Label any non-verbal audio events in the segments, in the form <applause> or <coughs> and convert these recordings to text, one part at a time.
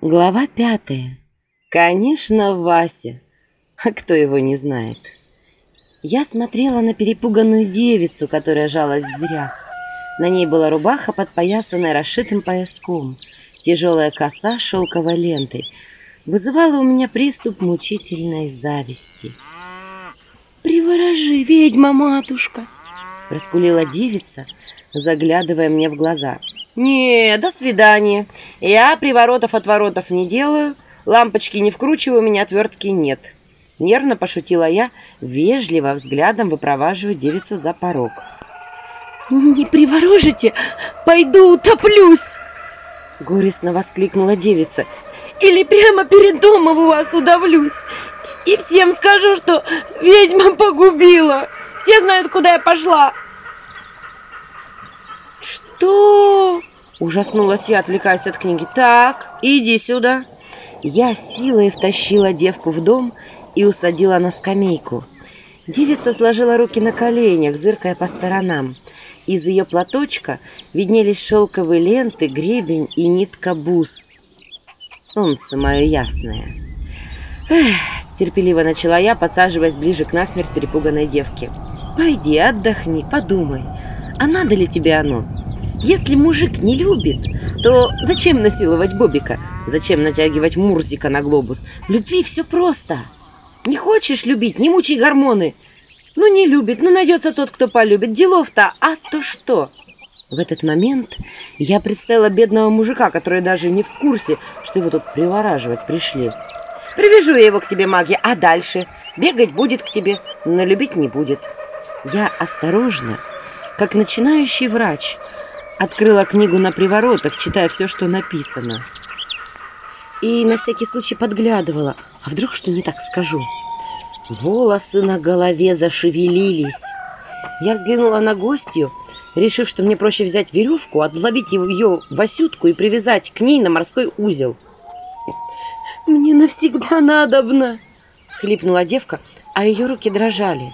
Глава пятая. Конечно, Вася. А кто его не знает? Я смотрела на перепуганную девицу, которая жалась в дверях. На ней была рубаха, подпоясанная расшитым пояском. Тяжелая коса шелковой лентой вызывала у меня приступ мучительной зависти. «Приворожи, ведьма-матушка!» — раскулила девица, заглядывая мне в глаза — «Не, до свидания. Я приворотов отворотов не делаю, лампочки не вкручиваю, у меня отвертки нет». Нервно пошутила я, вежливо взглядом выпроваживаю девицу за порог. «Не приворожите, пойду утоплюсь!» Горестно воскликнула девица. «Или прямо перед домом у вас удавлюсь, и всем скажу, что ведьма погубила. Все знают, куда я пошла». «Что?» Ужаснулась я, отвлекаясь от книги. «Так, иди сюда!» Я силой втащила девку в дом и усадила на скамейку. Девица сложила руки на коленях, зыркая по сторонам. Из ее платочка виднелись шелковые ленты, гребень и нитка бус. Солнце мое ясное. Эх, терпеливо начала я, подсаживаясь ближе к насмерть перепуганной девке. Пойди, отдохни, подумай, а надо ли тебе оно? Если мужик не любит, то зачем насиловать Бобика? Зачем натягивать Мурзика на глобус? В любви все просто. Не хочешь любить, не мучай гормоны. Ну, не любит, ну, найдется тот, кто полюбит. Делов-то, а то что? В этот момент я представила бедного мужика, который даже не в курсе, что его тут привораживать пришли. Привяжу я его к тебе, маги, а дальше? Бегать будет к тебе, но любить не будет. Я осторожно, как начинающий врач, Открыла книгу на приворотах, читая все, что написано. И на всякий случай подглядывала. А вдруг что не так скажу? Волосы на голове зашевелились. Я взглянула на гостью, решив, что мне проще взять веревку, отловить ее Васютку и привязать к ней на морской узел. «Мне навсегда надобно!» — схлипнула девка, а ее руки дрожали.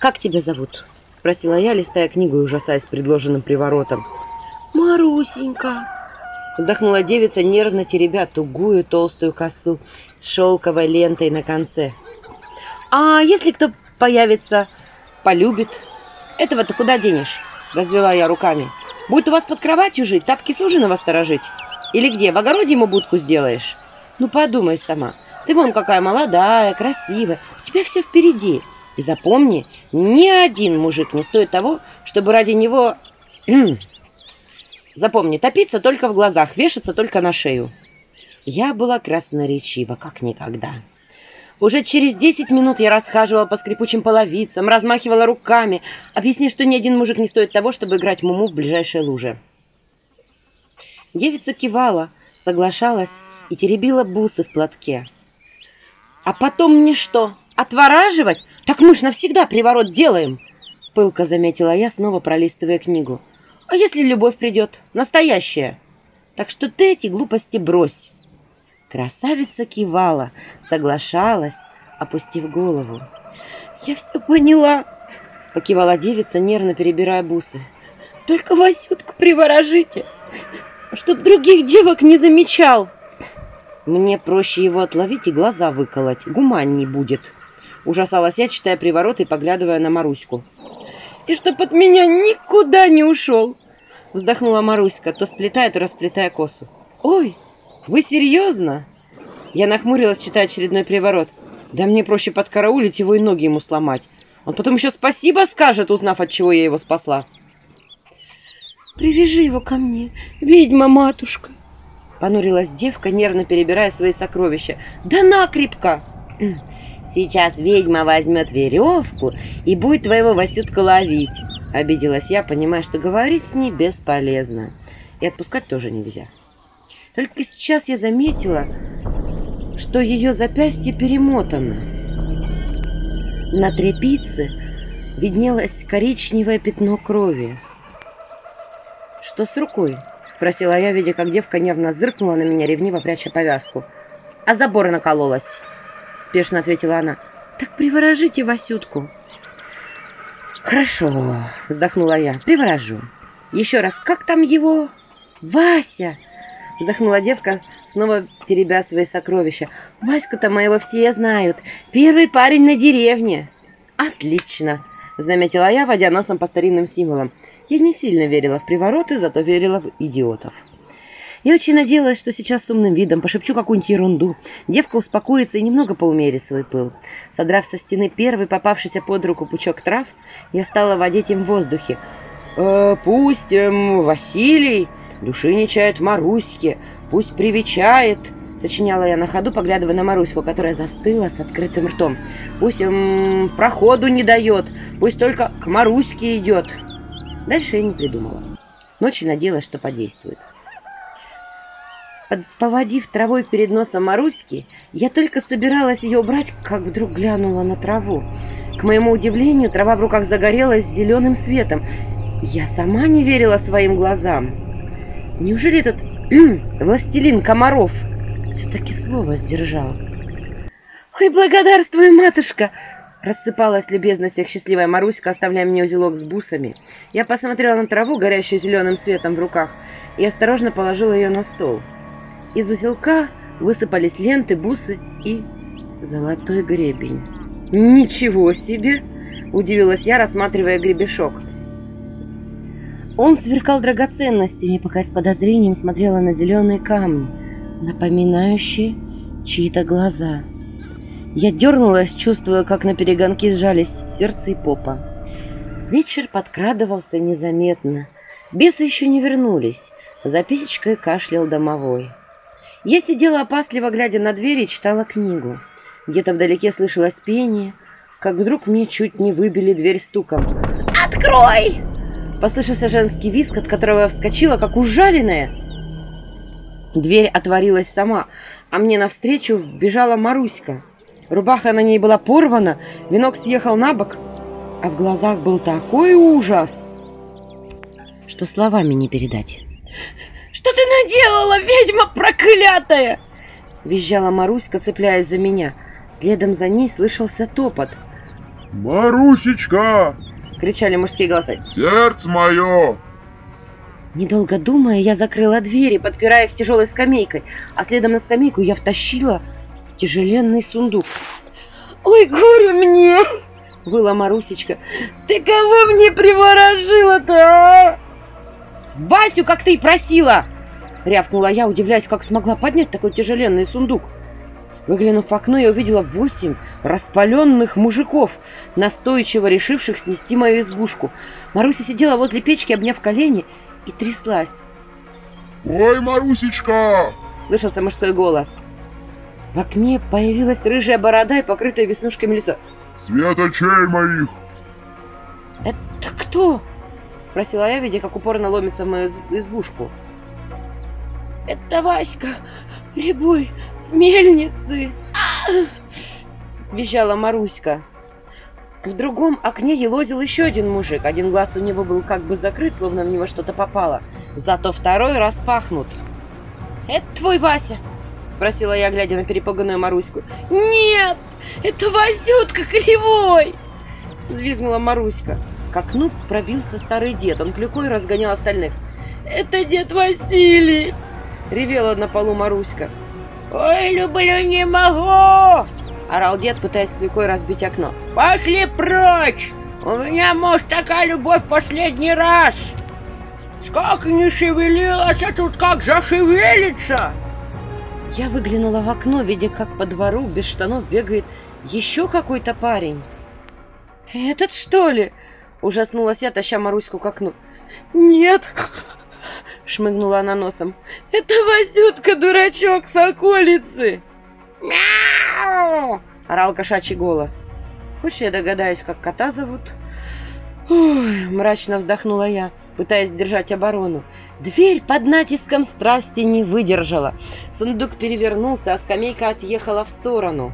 «Как тебя зовут?» Спросила я, листая книгу и ужасаясь предложенным приворотом. «Марусенька!» Вздохнула девица, нервно теребя тугую толстую косу с шелковой лентой на конце. «А если кто появится, полюбит? Этого ты куда денешь?» Развела я руками. «Будет у вас под кроватью жить, тапки с ужина восторожить? Или где, в огороде ему будку сделаешь? Ну, подумай сама. Ты вон какая молодая, красивая, у тебя все впереди. И запомни, ни один мужик не стоит того, чтобы ради него... <clears throat> Запомни, топиться только в глазах, вешаться только на шею. Я была красноречива, как никогда. Уже через десять минут я расхаживала по скрипучим половицам, размахивала руками, объясняя, что ни один мужик не стоит того, чтобы играть муму в ближайшей луже. Девица кивала, соглашалась и теребила бусы в платке. «А потом мне что, отвораживать? Так мы ж навсегда приворот делаем!» Пылко заметила я, снова пролистывая книгу. «А если любовь придет? Настоящая!» «Так что ты эти глупости брось!» Красавица кивала, соглашалась, опустив голову. «Я все поняла!» — покивала девица, нервно перебирая бусы. «Только Васютку приворожите, чтоб других девок не замечал!» «Мне проще его отловить и глаза выколоть, гуманней будет!» Ужасалась я, читая приворот и поглядывая на Маруську. «И чтоб от меня никуда не ушел!» Вздохнула Маруська, то сплетая, то расплетая косу. «Ой, вы серьезно?» Я нахмурилась, читая очередной приворот. «Да мне проще подкараулить его и ноги ему сломать. Он потом еще спасибо скажет, узнав, от чего я его спасла». «Привяжи его ко мне, ведьма-матушка!» Понурилась девка, нервно перебирая свои сокровища. «Да накрепко!» Сейчас ведьма возьмет веревку и будет твоего Васютка ловить. Обиделась я, понимая, что говорить с ней бесполезно. И отпускать тоже нельзя. Только сейчас я заметила, что ее запястье перемотано. На тряпице виднелось коричневое пятно крови. «Что с рукой?» — спросила я, видя, как девка нервно зыркнула на меня, ревниво пряча повязку. «А забор накололась!» — спешно ответила она. «Так приворожите Васютку». «Хорошо», — вздохнула я, — «приворожу. Еще раз, как там его?» «Вася! Вздохнула девка, снова теребя свои сокровища. Ваську-то моего все знают. Первый парень на деревне. Отлично, заметила я, водя носом по старинным символам. Я не сильно верила в привороты, зато верила в идиотов. Я очень надеялась, что сейчас с умным видом пошепчу какую-нибудь ерунду. Девка успокоится и немного поумерит свой пыл. Содрав со стены первый попавшийся под руку пучок трав, я стала водить им в воздухе. «Э, «Пусть эм, Василий душиничает в Маруське, пусть привечает», — сочиняла я на ходу, поглядывая на Маруську, которая застыла с открытым ртом. «Пусть эм, проходу не дает, пусть только к Маруське идет». Дальше я не придумала. Ночью надеялась, что подействует. Поводив травой перед носом Маруськи, я только собиралась ее убрать, как вдруг глянула на траву. К моему удивлению, трава в руках загорелась зеленым светом. Я сама не верила своим глазам. Неужели этот властелин комаров все-таки слово сдержал? «Ой, благодарствую, матушка!» Рассыпалась в любезностях счастливая Маруська, оставляя мне узелок с бусами. Я посмотрела на траву, горящую зеленым светом в руках, и осторожно положила ее на стол. Из узелка высыпались ленты, бусы и золотой гребень. «Ничего себе!» – удивилась я, рассматривая гребешок. Он сверкал драгоценностями, пока с подозрением смотрела на зеленые камни, напоминающие чьи-то глаза. Я дернулась, чувствуя, как на перегонки сжались сердце и попа. Вечер подкрадывался незаметно. Бесы еще не вернулись. За печкой кашлял домовой. Я сидела опасливо, глядя на дверь и читала книгу. Где-то вдалеке слышалось пение, как вдруг мне чуть не выбили дверь стуком. «Открой!» Послышался женский виск, от которого я вскочила, как ужаленная. Дверь отворилась сама, а мне навстречу бежала Маруська. Рубаха на ней была порвана, венок съехал на бок, а в глазах был такой ужас, что словами не передать. Что ты наделала, ведьма проклятая?» Визжала Маруська, цепляясь за меня. Следом за ней слышался топот. «Марусечка!» — кричали мужские голоса. «Сердце мое!» Недолго думая, я закрыла двери, подпирая их тяжелой скамейкой, а следом на скамейку я втащила тяжеленный сундук. «Ой, горе мне!» — выла Марусечка. «Ты кого мне приворожила-то, а?» «Васю, как ты и просила!» — рявкнула я, удивляясь, как смогла поднять такой тяжеленный сундук. Выглянув в окно, я увидела восемь распаленных мужиков, настойчиво решивших снести мою избушку. Маруся сидела возле печки, обняв колени, и тряслась. «Ой, Марусечка!» — слышался мужской голос. В окне появилась рыжая борода и покрытая веснушками лицо. «Светочей моих!» «Это кто?» Спросила я, видя, как упорно ломится в мою избушку. «Это Васька, рябой с мельницы!» Визжала Маруська. В другом окне елозил еще один мужик. Один глаз у него был как бы закрыт, словно в него что-то попало. Зато второй распахнут. «Это твой Вася?» Спросила я, глядя на перепуганную Маруську. «Нет, это Васютка кривой!» Звизгнула Маруська. К окну пробился старый дед. Он клюкой разгонял остальных. «Это дед Василий!» Ревела на полу Маруська. «Ой, люблю, не могу!» Орал дед, пытаясь клюкой разбить окно. «Пошли прочь! У меня, может, такая любовь последний раз! Сколько не шевелилась, а тут как зашевелится!» Я выглянула в окно, видя, как по двору без штанов бегает еще какой-то парень. «Этот, что ли?» Ужаснулась я, таща Маруську к окну. «Нет!» — шмыгнула она носом. «Это Васютка, дурачок, с околицы!» «Мяу!» — орал кошачий голос. «Хочешь, я догадаюсь, как кота зовут?» Ой, мрачно вздохнула я, пытаясь держать оборону. Дверь под натиском страсти не выдержала. Сундук перевернулся, а скамейка отъехала в сторону.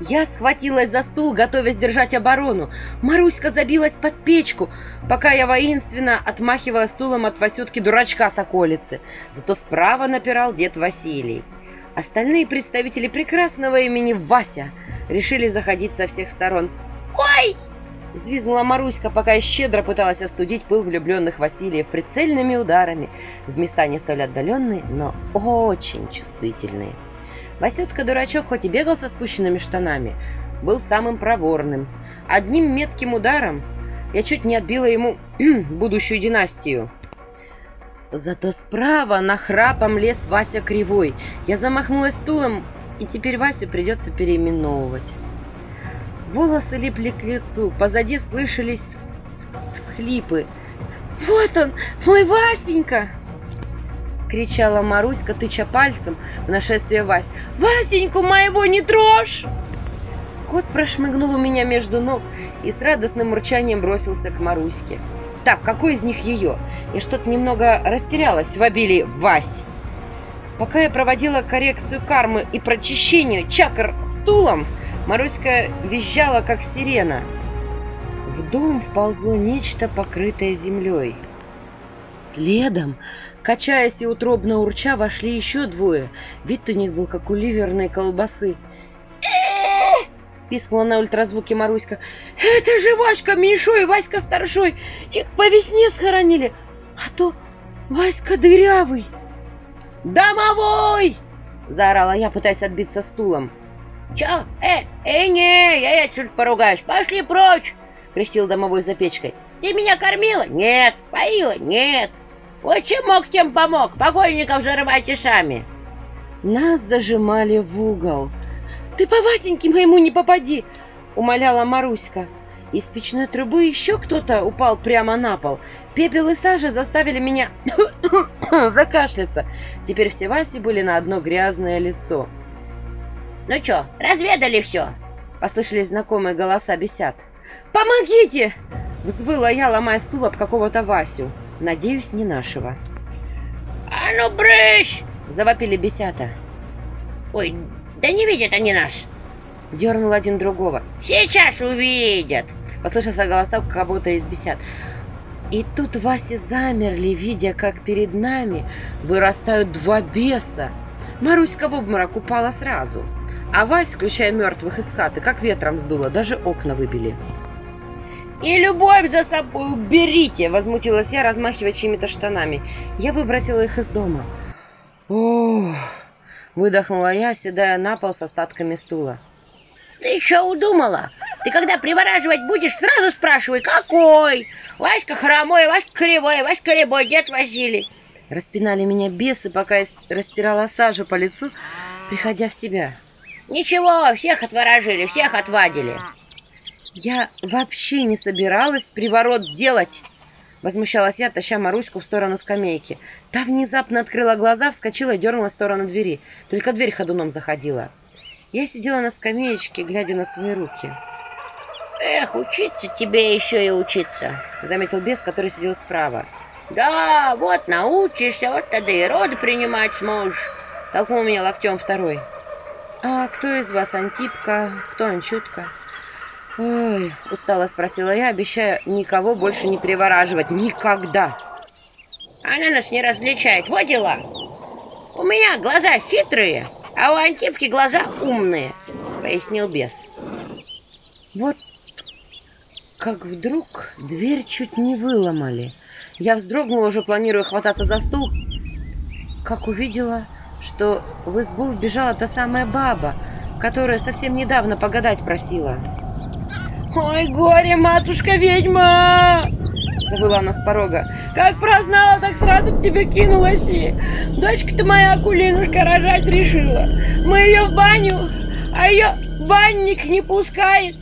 Я схватилась за стул, готовясь держать оборону. Маруська забилась под печку, пока я воинственно отмахивала стулом от Васютки дурачка с околицы. Зато справа напирал дед Василий. Остальные представители прекрасного имени Вася решили заходить со всех сторон. «Ой!» – Взвизгнула Маруська, пока я щедро пыталась остудить пыл влюбленных Васильев прицельными ударами в места не столь отдаленные, но очень чувствительные. Васютка-дурачок хоть и бегал со спущенными штанами, был самым проворным. Одним метким ударом я чуть не отбила ему <clears throat> будущую династию. Зато справа на храпом лес Вася Кривой. Я замахнулась стулом, и теперь Васю придется переименовывать. Волосы липли к лицу, позади слышались вс- всхлипы. «Вот он, мой Васенька!» Кричала Маруська, тыча пальцем в нашествие Вась. «Васеньку моего не трожь!» Кот прошмыгнул у меня между ног и с радостным урчанием бросился к Маруське. Так, какой из них ее? Я что-то немного растерялась в обилии Вась. Пока я проводила коррекцию кармы и прочищение чакр стулом, Маруська визжала, как сирена. В дом вползло нечто, покрытое землей. Следом, качаясь и утробно урча, вошли еще двое. Вид у них был, как у ливерной колбасы. Пискнула на ультразвуке Маруська. «Это же Васька меньшой и Васька старшой! Их по весне схоронили! А то Васька дырявый!» «Домовой!» — заорала я, пытаясь отбиться стулом. Чё? Э, э, не, я отсюда поругаюсь. Пошли прочь, кряхтел домовой за печкой. Ты меня кормила? Нет. Поила? Нет. Чем мог, тем помог. Покойников зарывайте сами. Нас зажимали в угол. «Ты по Васеньке моему не попади!» — умоляла Маруська. Из печной трубы еще кто-то упал прямо на пол. Пепел и сажа заставили меня <coughs> закашляться. Теперь все Васи были на одно грязное лицо. Ну чё, разведали все? Послышались знакомые голоса бесят. «Помогите!» — взвыла я, ломая стул об какого-то Васю. Надеюсь, не нашего. А ну брысь! — завопили бесята. Ой, да не видят они нас. Дернул один другого. Сейчас увидят. Послышался голосок кого-то из бесят. И тут Васи замерли, видя, как перед нами вырастают два беса. Маруська в обморок упала сразу. А Вась, включая мертвых из хаты, как ветром сдуло, даже окна выбили. «И любовь за собой уберите!» — возмутилась я, размахивая чьими-то штанами. Я выбросила их из дома. «Ох!» — выдохнула я, седая на пол с остатками стула. Ты еще удумала? Ты когда привораживать будешь, сразу спрашивай, какой? Васька хромой, Васька кривой, Васька рябой, дед Василий. Распинали меня бесы, пока я растирала сажу по лицу, приходя в себя. Ничего, всех отворожили, всех отвадили. Я вообще не собиралась приворот делать. Возмущалась я, таща Маруську в сторону скамейки. Та внезапно открыла глаза, вскочила и дернула в сторону двери. Только дверь ходуном заходила. Я сидела на скамеечке, глядя на свои руки. Эх, учиться тебе еще и учиться, заметил бес, который сидел справа. Да, вот научишься, вот тогда и роды принимать сможешь. Толкнул меня локтем второй. А кто из вас Антипка, кто Анчутка? Ой, устало спросила я, обещая никого больше не привораживать. Никогда. Она нас не различает, вот дела. У меня глаза хитрые, а у Антипки глаза умные, пояснил бес. Вот как вдруг дверь чуть не выломали. Я вздрогнула, уже планируя хвататься за стул, как увидела, что в избу вбежала та самая баба, которая совсем недавно погадать просила. «Ой, горе, матушка-ведьма!» Завыла она с порога. «Как прознала, так сразу к тебе кинулась и... Дочка-то моя Акулинушка рожать решила. Мы ее в баню, а ее банник не пускает.